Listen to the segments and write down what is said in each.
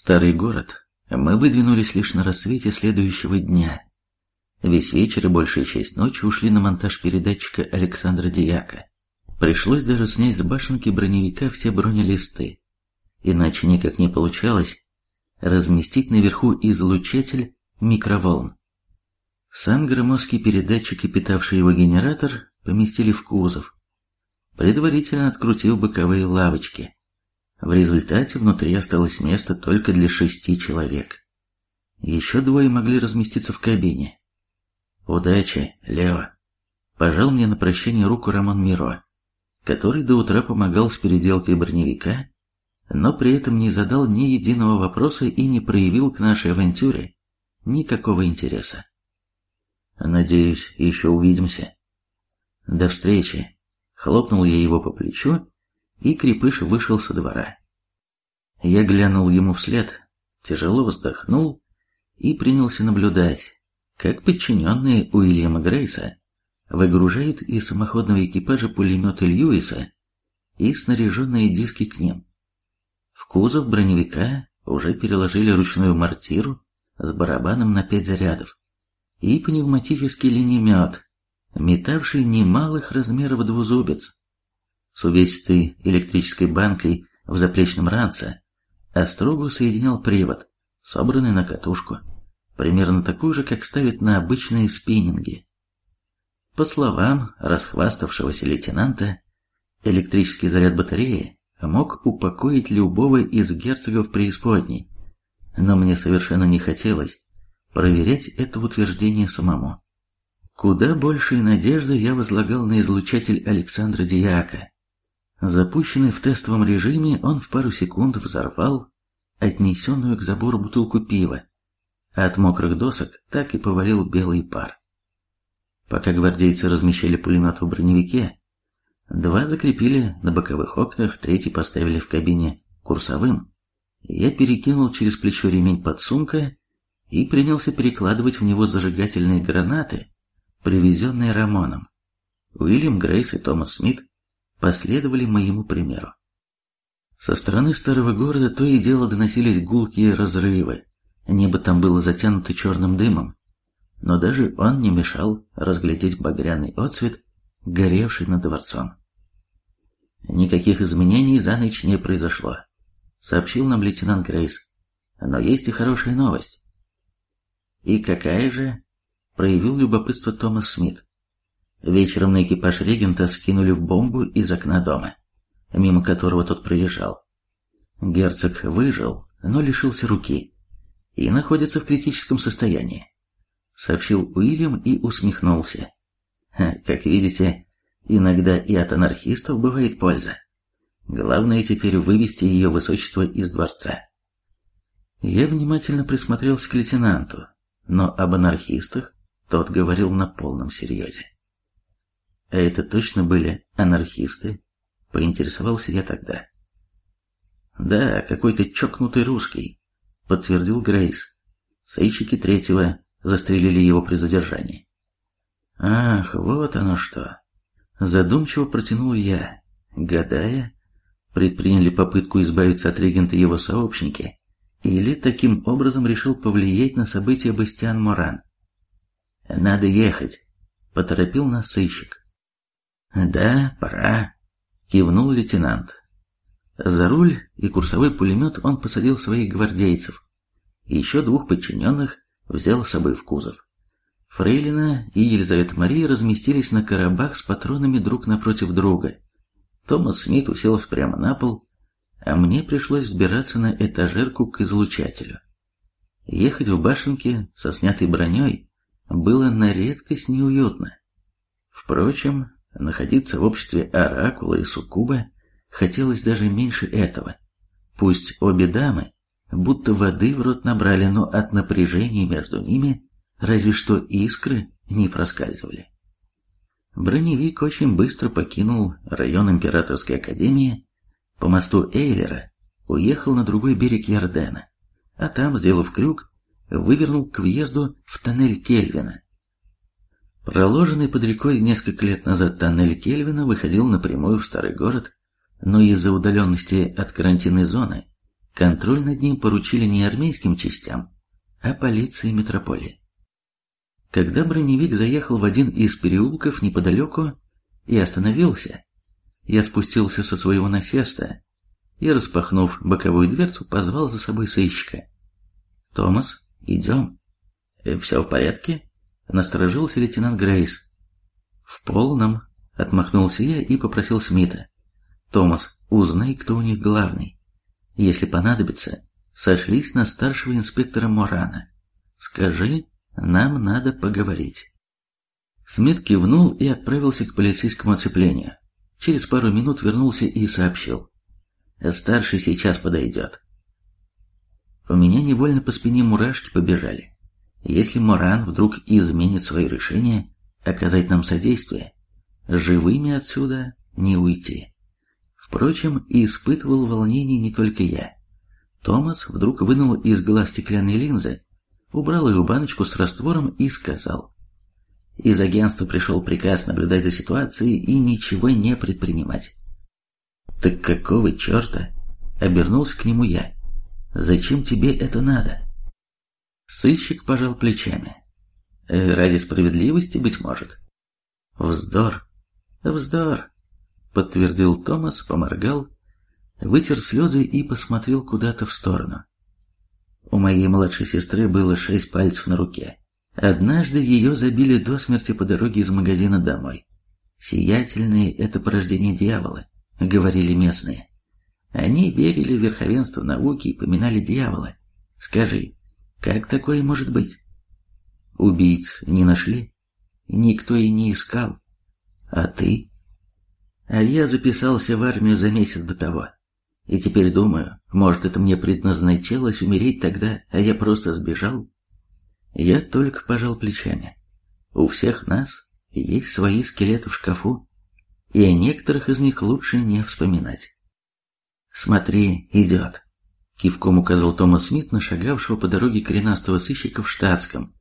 Старый город. Мы выдвинулись лишь на рассвете следующего дня. Весь вечер и большая часть ночи ушли на монтаж передатчика Александра Дияка. Пришлось даже снять с башенки броневика все бронелисты. Иначе никак не получалось разместить наверху излучатель микроволн. Сам громоздкий передатчик и питавший его генератор поместили в кузов, предварительно открутив боковые лавочки. В результате внутри осталось место только для шести человек. Еще двое могли разместиться в кабине. «Удачи, Лео!» Пожал мне на прощание руку Роман Миро, который до утра помогал с переделкой броневика, но при этом не задал ни единого вопроса и не проявил к нашей авантюре никакого интереса. «Надеюсь, еще увидимся». «До встречи!» Хлопнул я его по плечу и крепыш вышел со двора. Я глянул ему вслед, тяжело вздохнул и принялся наблюдать, как подчиненные Уильяма Грейса выгружают из самоходного экипажа пулеметы Льюиса и снаряженные диски к ним. В кузов броневика уже переложили ручную мортиру с барабаном на пять зарядов и пневматический линемет, метавший немалых размеров двузубец с увесистой электрической банкой в заплечном ранце, а строго соединял привод, собранный на катушку, примерно такую же, как ставят на обычные спиннинги. По словам расхваставшегося лейтенанта, электрический заряд батареи мог упокоить любого из герцогов преисподней, но мне совершенно не хотелось проверять это утверждение самому. Куда большие надежды я возлагал на излучатель Александра Диака, Запущенный в тестовом режиме, он в пару секунд взорвал отнесенную к забору бутылку пива, а от мокрых досок так и повалил белый пар. Пока гвардейцы размещали пулемет в броневике, два закрепили на боковых окнах, третий поставили в кабине курсовым. Я перекинул через плечо ремень подсумка и принялся перекладывать в него зажигательные гранаты, привезенные Рамоном. Уильям Грейс и Томас Смит последовали моему примеру. Со стороны старого города то и дело доносились гулкие разрывы, небо там было затянуто черным дымом, но даже он не мешал разглядеть багряный отцвет, горевший над дворцом. Никаких изменений за ночь не произошло, сообщил нам лейтенант Грейс. Но есть и хорошая новость. И какая же? Проявил любопытство Томас Смит. Вечером на экипаж регента скинули бомбу из окна дома, мимо которого тот проезжал. Герцог выжил, но лишился руки и находится в критическом состоянии, сообщил Уильям и усмехнулся. Как видите, иногда и от анархистов бывает польза. Главное теперь вывести ее высочество из дворца. Я внимательно присмотрелся к лейтенанту, но об анархистах тот говорил на полном серьезе. А это точно были анархисты? Поинтересовался я тогда. Да, какой-то чокнутый русский, подтвердил Грейс. Сыщики третьего застрелили его при задержании. Ах, вот оно что. Задумчиво протянул я, гадая, предприняли попытку избавиться от регента его сообщники, или таким образом решил повлиять на события Бастиан Моран. «Надо ехать», — поторопил нас сыщик. «Да, пора», — кивнул лейтенант. За руль и курсовой пулемет он посадил своих гвардейцев. Еще двух подчиненных взял с собой в кузов. Фрейлина и Елизавета Мария разместились на коробах с патронами друг напротив друга. Томас Смит уселся прямо на пол, а мне пришлось взбираться на этажерку к излучателю. Ехать в башенке со снятой броней было на редкость неуютно. Впрочем, Находиться в обществе Оракула и Суккуба хотелось даже меньше этого. Пусть обе дамы будто воды в рот набрали, но от напряжения между ними разве что искры не проскальзывали. Броневик очень быстро покинул район Императорской Академии, по мосту Эйлера уехал на другой берег Ярдена, а там, сделав крюк, вывернул к въезду в тоннель Кельвина, Проложенный под рекой несколько лет назад тоннель Кельвина выходил напрямую в старый город, но из-за удаленности от карантинной зоны Контроль над ним поручили не армейским частям, а полиции метрополии. Когда броневик заехал в один из переулков неподалеку и остановился, я спустился со своего насеста и, распахнув боковую дверцу, позвал за собой сыщика. «Томас, идем». «Э, «Все в порядке?» — насторожился лейтенант Грейс. «В полном», — отмахнулся я и попросил Смита. «Томас, узнай, кто у них главный. Если понадобится, сошлись на старшего инспектора Морана. Скажи, нам надо поговорить». Смит кивнул и отправился к полицейскому оцеплению. Через пару минут вернулся и сообщил. «Старший сейчас подойдет». У меня невольно по спине мурашки побежали. Если Моран вдруг изменит свое решение оказать нам содействие, живыми отсюда не уйти. Впрочем, испытывал волнение не только я. Томас вдруг вынул из глаз стеклянные линзы, убрал ее баночку с раствором и сказал. Из агентства пришел приказ наблюдать за ситуацией и ничего не предпринимать. «Так какого черта?» — обернулся к нему я. «Зачем тебе это надо?» Сыщик пожал плечами. «Э, «Ради справедливости, быть может». «Вздор, вздор», — подтвердил Томас, поморгал, вытер слезы и посмотрел куда-то в сторону. У моей младшей сестры было шесть пальцев на руке. Однажды ее забили до смерти по дороге из магазина домой. «Сиятельные — это порождение дьявола», — говорили местные. Они верили в верховенство науки и поминали дьявола. Скажи, как такое может быть? Убийц не нашли? Никто и не искал. А ты? А я записался в армию за месяц до того. И теперь думаю, может, это мне предназначалось умереть тогда, а я просто сбежал? Я только пожал плечами. У всех нас есть свои скелеты в шкафу, и о некоторых из них лучше не вспоминать. «Смотри, идет», — кивком указал Томас Смит на шагавшего по дороге коренастого сыщика в штатском,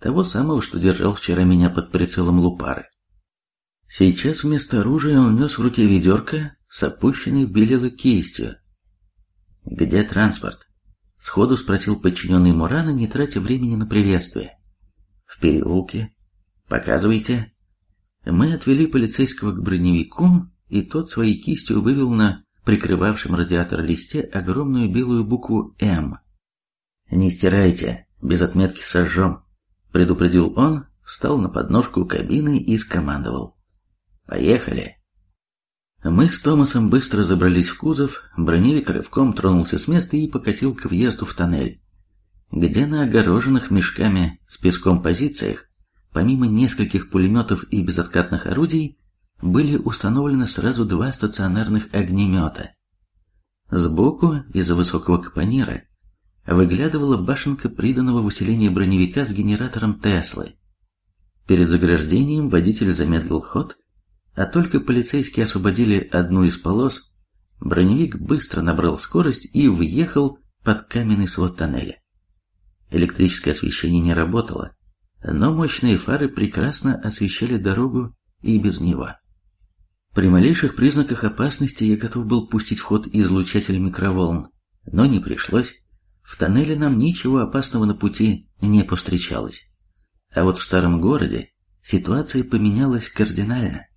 того самого, что держал вчера меня под прицелом лупары. Сейчас вместо оружия он нес в руке ведерко с опущенной в белило кистью. «Где транспорт?» — сходу спросил подчиненный Мурана, не тратя времени на приветствие. «В переулке. Показывайте». Мы отвели полицейского к броневику, и тот своей кистью вывел на прикрывавшем радиатор листе огромную белую букву «М». «Не стирайте, без отметки сожжем», — предупредил он, встал на подножку кабины и скомандовал. «Поехали!» Мы с Томасом быстро забрались в кузов, броневик рывком тронулся с места и покатил к въезду в тоннель, где на огороженных мешками с песком позициях, помимо нескольких пулеметов и безоткатных орудий, были установлены сразу два стационарных огнемета. Сбоку, из-за высокого капонира, выглядывала башенка приданного в усиление броневика с генератором Теслы. Перед заграждением водитель замедлил ход, а только полицейские освободили одну из полос, броневик быстро набрал скорость и въехал под каменный свод тоннеля. Электрическое освещение не работало, но мощные фары прекрасно освещали дорогу и без него. При малейших признаках опасности я готов был пустить в ход излучатель микроволн, но не пришлось. В тоннеле нам ничего опасного на пути не повстречалось. А вот в старом городе ситуация поменялась кардинально.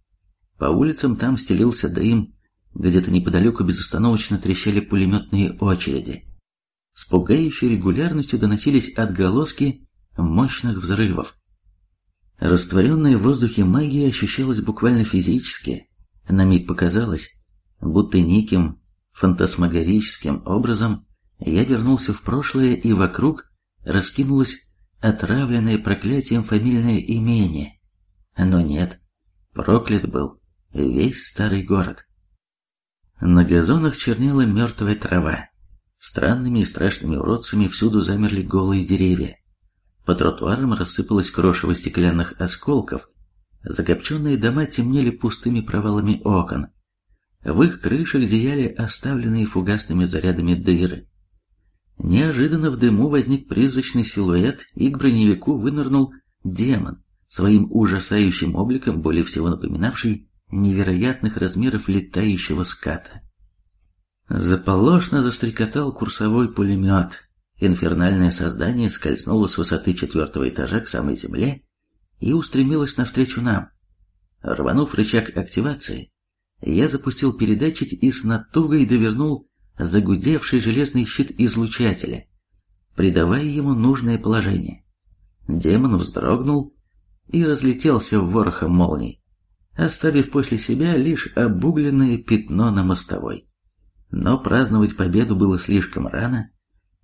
По улицам там стелился дым, где-то неподалеку безостановочно трещали пулеметные очереди. С пугающей регулярностью доносились отголоски мощных взрывов. Растворенная в воздухе магия ощущалась буквально физически, на миг показалось, будто неким фантасмагорическим образом я вернулся в прошлое и вокруг раскинулось отравленное проклятием фамильное имение. Но нет, проклят был весь старый город. На газонах чернела мертвая трава. Странными и страшными уродцами всюду замерли голые деревья. По тротуарам рассыпалось крошево стеклянных осколков, Закопченные дома темнели пустыми провалами окон. В их крышах зияли оставленные фугасными зарядами дыры. Неожиданно в дыму возник призрачный силуэт, и к броневику вынырнул демон, своим ужасающим обликом, более всего напоминавший невероятных размеров летающего ската. Заполошно застрекотал курсовой пулемет. Инфернальное создание скользнуло с высоты четвертого этажа к самой земле и устремилось навстречу нам. Рванув рычаг активации, я запустил передатчик и с натугой довернул загудевший железный щит излучателя, придавая ему нужное положение. Демон вздрогнул и разлетелся в ворохом молний, оставив после себя лишь обугленное пятно на мостовой. Но праздновать победу было слишком рано.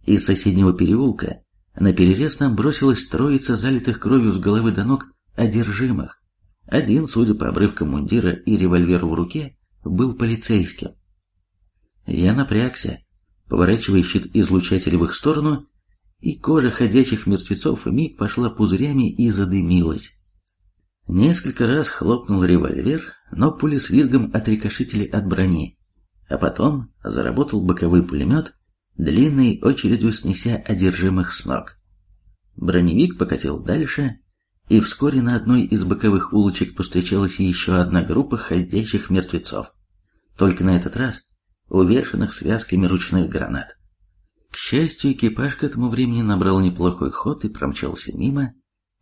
Из соседнего переулка на перерез нам бросилась троица залитых кровью с головы до ног одержимых. Один, судя по обрывкам мундира и револьверу в руке, был полицейским. Я напрягся, поворачивая щит излучателя в их сторону, и кожа ходячих мертвецов миг пошла пузырями и задымилась. Несколько раз хлопнул револьвер, но пули с визгом отрикошетили от брони, а потом заработал боковой пулемет, длинной очередью снеся одержимых с ног. Броневик покатил дальше, и вскоре на одной из боковых улочек повстречалась еще одна группа ходящих мертвецов. Только на этот раз увешанных связками ручных гранат. К счастью, экипаж к этому времени набрал неплохой ход и промчался мимо,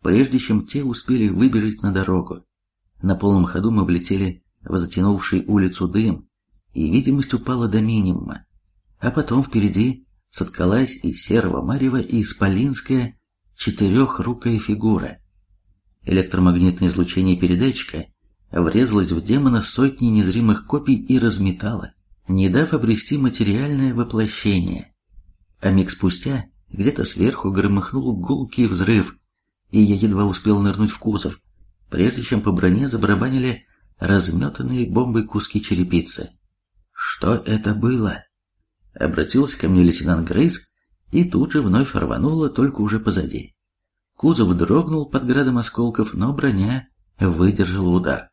прежде чем те успели выбежать на дорогу. На полном ходу мы влетели в затянувший улицу дым, и видимость упала до минимума. А потом впереди соткалась из серого марева и исполинская четырехрукая фигура. Электромагнитное излучение передатчика врезалось в демона сотни незримых копий и разметало, не дав обрести материальное воплощение. А миг спустя где-то сверху громыхнул гулкий взрыв, и я едва успел нырнуть в кузов, прежде чем по броне забарабанили разметанные бомбой куски черепицы. «Что это было?» Обратился ко мне лейтенант Грейс, и тут же вновь рвануло, только уже позади. Кузов дрогнул под градом осколков, но броня выдержала удар.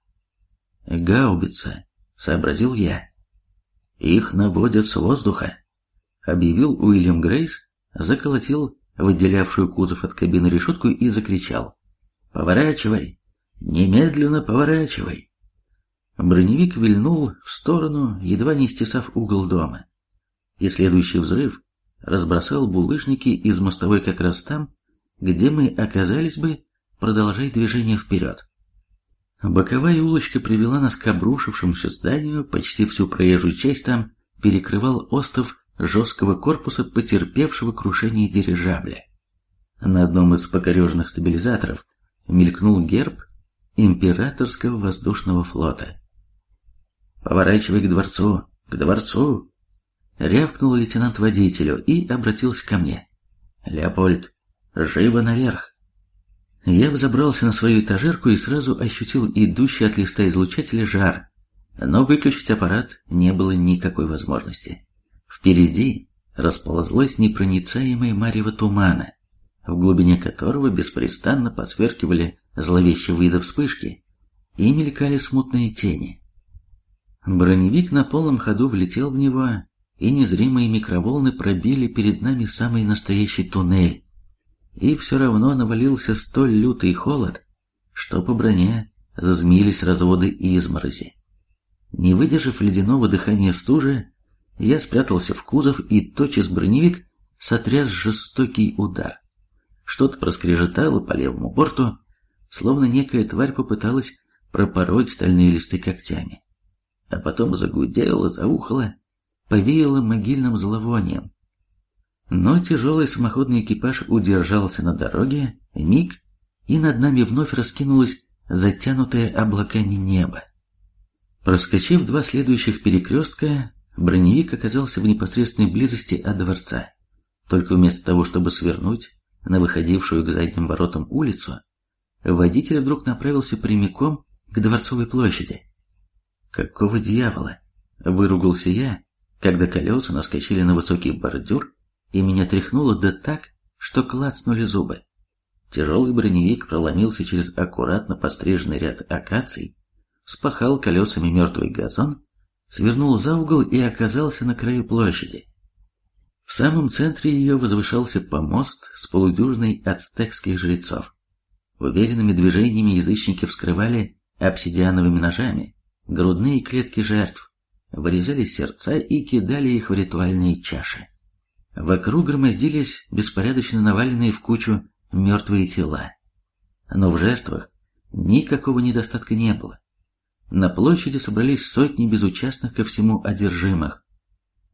«Гаубица», — сообразил я. «Их наводят с воздуха», — объявил Уильям Грейс, заколотил в отделявшую кузов от кабины решетку и закричал. «Поворачивай! Немедленно поворачивай!» Броневик вильнул в сторону, едва не стесав угол дома. И следующий взрыв разбросал булыжники из мостовой как раз там, где мы оказались бы, продолжая движение вперед. Боковая улочка привела нас к обрушившемуся зданию, почти всю проезжую часть там перекрывал остов жесткого корпуса потерпевшего крушение дирижабля. На одном из покореженных стабилизаторов мелькнул герб императорского воздушного флота. «Поворачивай к дворцу, к дворцу!» Рявкнул лейтенант водителю и обратился ко мне. «Леопольд, живо наверх!» Я взобрался на свою этажерку и сразу ощутил идущий от листа излучателя жар, но выключить аппарат не было никакой возможности. Впереди расползлось непроницаемое марево тумана, в глубине которого беспрестанно посверкивали зловещие виды вспышки и мелькали смутные тени. Броневик на полном ходу влетел в него, и незримые микроволны пробили перед нами самый настоящий туннель. И все равно навалился столь лютый холод, что по броне зазмились разводы изморози. Не выдержав ледяного дыхания стужи, я спрятался в кузов, и тотчас броневик сотряс жестокий удар. Что-то проскрежетало по левому борту, словно некая тварь попыталась пропороть стальные листы когтями а потом загудело, заухало, повеяло могильным зловонием. Но тяжелый самоходный экипаж удержался на дороге, миг, и над нами вновь раскинулось затянутое облаками небо. Проскочив два следующих перекрестка, броневик оказался в непосредственной близости от дворца. Только вместо того, чтобы свернуть на выходившую к задним воротам улицу, водитель вдруг направился прямиком к Дворцовой площади. Какого дьявола? Выругался я, когда колеса наскочили на высокий бордюр, и меня тряхнуло да так, что клацнули зубы. Тяжелый броневик проломился через аккуратно постриженный ряд акаций, спахал колесами мертвый газон, свернул за угол и оказался на краю площади. В самом центре ее возвышался помост с полудюжиной ацтекских жрецов. Уверенными движениями язычники вскрывали обсидиановыми ножами грудные клетки жертв, вырезали сердца и кидали их в ритуальные чаши. Вокруг громоздились беспорядочно наваленные в кучу мертвые тела. Но в жертвах никакого недостатка не было. На площади собрались сотни безучастных ко всему одержимых.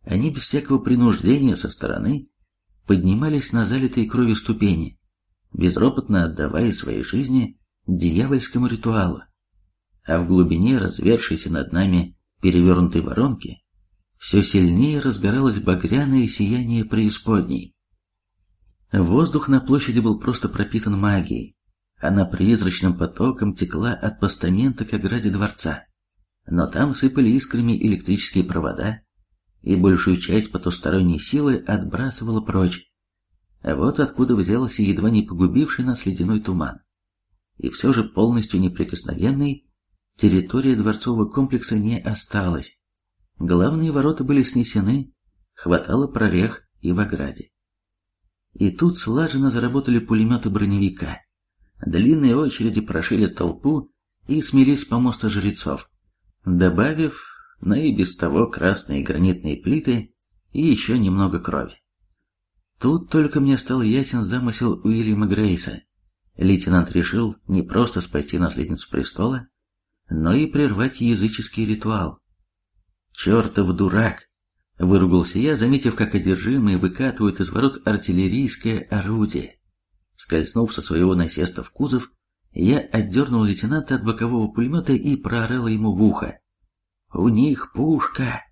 Они без всякого принуждения со стороны поднимались на залитые кровью ступени, безропотно отдавая свои жизни дьявольскому ритуалу. А в глубине развершейся над нами перевернутой воронки все сильнее разгоралось багряное сияние преисподней. Воздух на площади был просто пропитан магией. Она призрачным потоком текла от постамента к ограде дворца. Но там сыпали искрами электрические провода, и большую часть потусторонней силы отбрасывала прочь. А вот откуда взялся едва не погубивший нас ледяной туман. И все же полностью неприкосновенной территория дворцового комплекса не осталась. Главные ворота были снесены, хватало прорех и в ограде. И тут слаженно заработали пулеметы броневика. Длинные очереди прошили толпу и смели с помоста жрецов, добавив на и без того красные гранитные плиты и еще немного крови. Тут только мне стал ясен замысел Уильяма Грейса. Лейтенант решил не просто спасти наследницу престола, но и прервать языческий ритуал. «Чертов дурак!» — выругался я, заметив, как одержимые выкатывают из ворот артиллерийское орудие. Скользнув со своего насеста в кузов, я отдернул лейтенанта от бокового пулемета и проорал ему в ухо. «У них пушка!»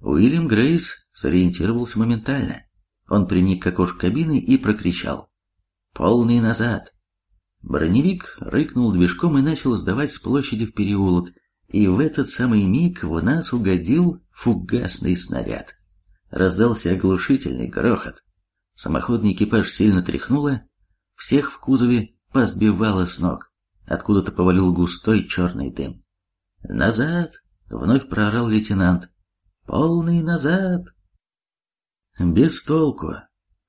Уильям Грейс сориентировался моментально. Он приник к окошку кабины и прокричал. «Полный назад!» Броневик рыкнул движком и начал сдавать с площади в переулок, и в этот самый миг в нас угодил фугасный снаряд. Раздался оглушительный грохот. Самоходный экипаж сильно тряхнуло, всех в кузове позбивало с ног. Откуда-то повалил густой черный дым. «Назад!» — вновь проорал лейтенант. «Полный назад!» Без толку.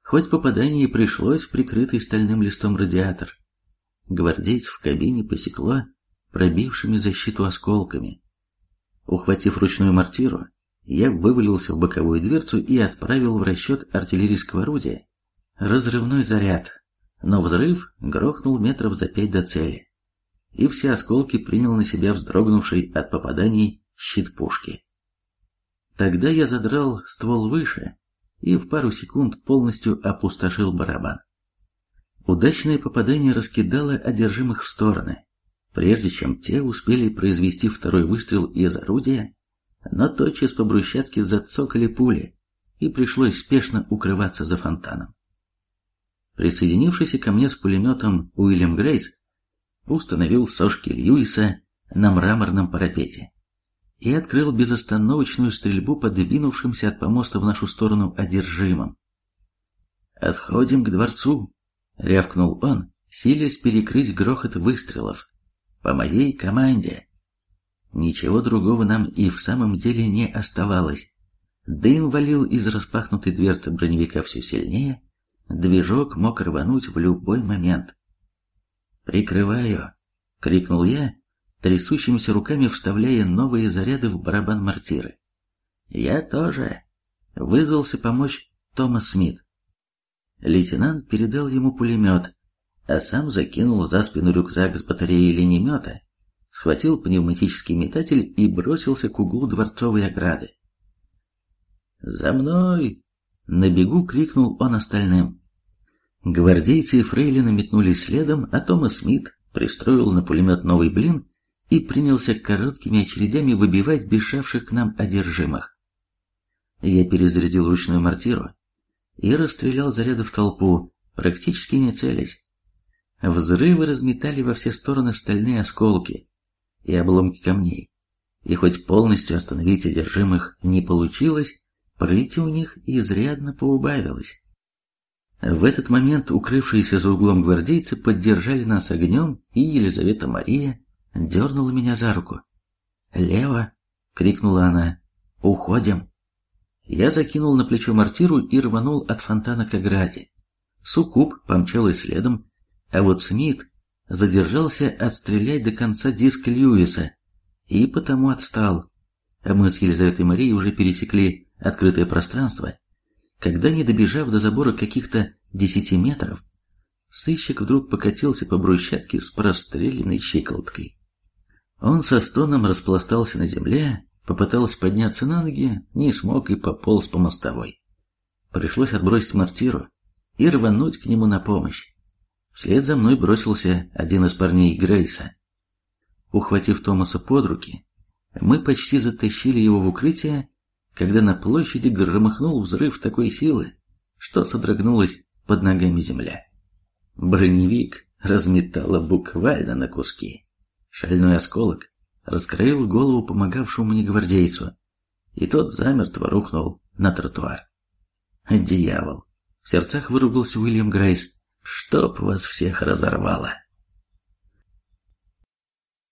Хоть попадание и пришлось в прикрытый стальным листом радиатор. Гвардейц в кабине посекло пробившими защиту осколками. Ухватив ручную мортиру, я вывалился в боковую дверцу и отправил в расчет артиллерийского орудия разрывной заряд, но взрыв грохнул метров за пять до цели, и все осколки принял на себя вздрогнувший от попаданий щит пушки. Тогда я задрал ствол выше и в пару секунд полностью опустошил барабан. Удачное попадание раскидало одержимых в стороны, прежде чем те успели произвести второй выстрел из орудия, но тотчас по брусчатке зацокали пули, и пришлось спешно укрываться за фонтаном. Присоединившийся ко мне с пулеметом Уильям Грейс установил сошки Льюиса на мраморном парапете и открыл безостановочную стрельбу по двинувшимся от помоста в нашу сторону одержимым. «Отходим к дворцу!» — рявкнул он, силясь перекрыть грохот выстрелов. «По моей команде!» Ничего другого нам и в самом деле не оставалось. Дым валил из распахнутой дверцы броневика все сильнее, движок мог рвануть в любой момент. «Прикрываю!» — крикнул я, трясущимися руками вставляя новые заряды в барабан мортиры. «Я тоже!» — вызвался помочь Томас Смит. Лейтенант передал ему пулемет, а сам закинул за спину рюкзак с батареей линемета схватил пневматический метатель и бросился к углу дворцовой ограды. «За мной!» — на бегу крикнул он остальным. Гвардейцы и фрейлины метнулись следом, а Томас Смит пристроил на пулемет новый блин и принялся короткими очередями выбивать бежавших к нам одержимых. Я перезарядил ручную мортиру и расстрелял заряды в толпу, практически не целясь. Взрывы разметали во все стороны стальные осколки, и обломки камней. И хоть полностью остановить одержимых не получилось, прыти у них изрядно поубавилось. В этот момент укрывшиеся за углом гвардейцы поддержали нас огнем, и Елизавета Мария дернула меня за руку. «Лево!» — крикнула она. «Уходим!» Я закинул на плечо мортиру и рванул от фонтана к ограде. Суккуб помчалась следом, а вот Смит задержался отстрелять до конца диск Льюиса и потому отстал. а мы с Елизаветой Марией уже пересекли открытое пространство, когда, не добежав до забора каких-то десяти метров, сыщик вдруг покатился по брусчатке с простреленной щиколоткой. Он со стоном распластался на земле, попытался подняться на ноги, не смог и пополз по мостовой. Пришлось отбросить мортиру и рвануть к нему на помощь. Вслед за мной бросился один из парней Грейса. Ухватив Томаса под руки, мы почти затащили его в укрытие, когда на площади громыхнул взрыв такой силы, что содрогнулась под ногами земля. Броневик разметало буквально на куски. Шальной осколок раскроил голову помогавшему мне гвардейцу, и тот замертво рухнул на тротуар. «Дьявол!» — в сердцах выругался Уильям Грейс. «Чтоб вас всех разорвало!»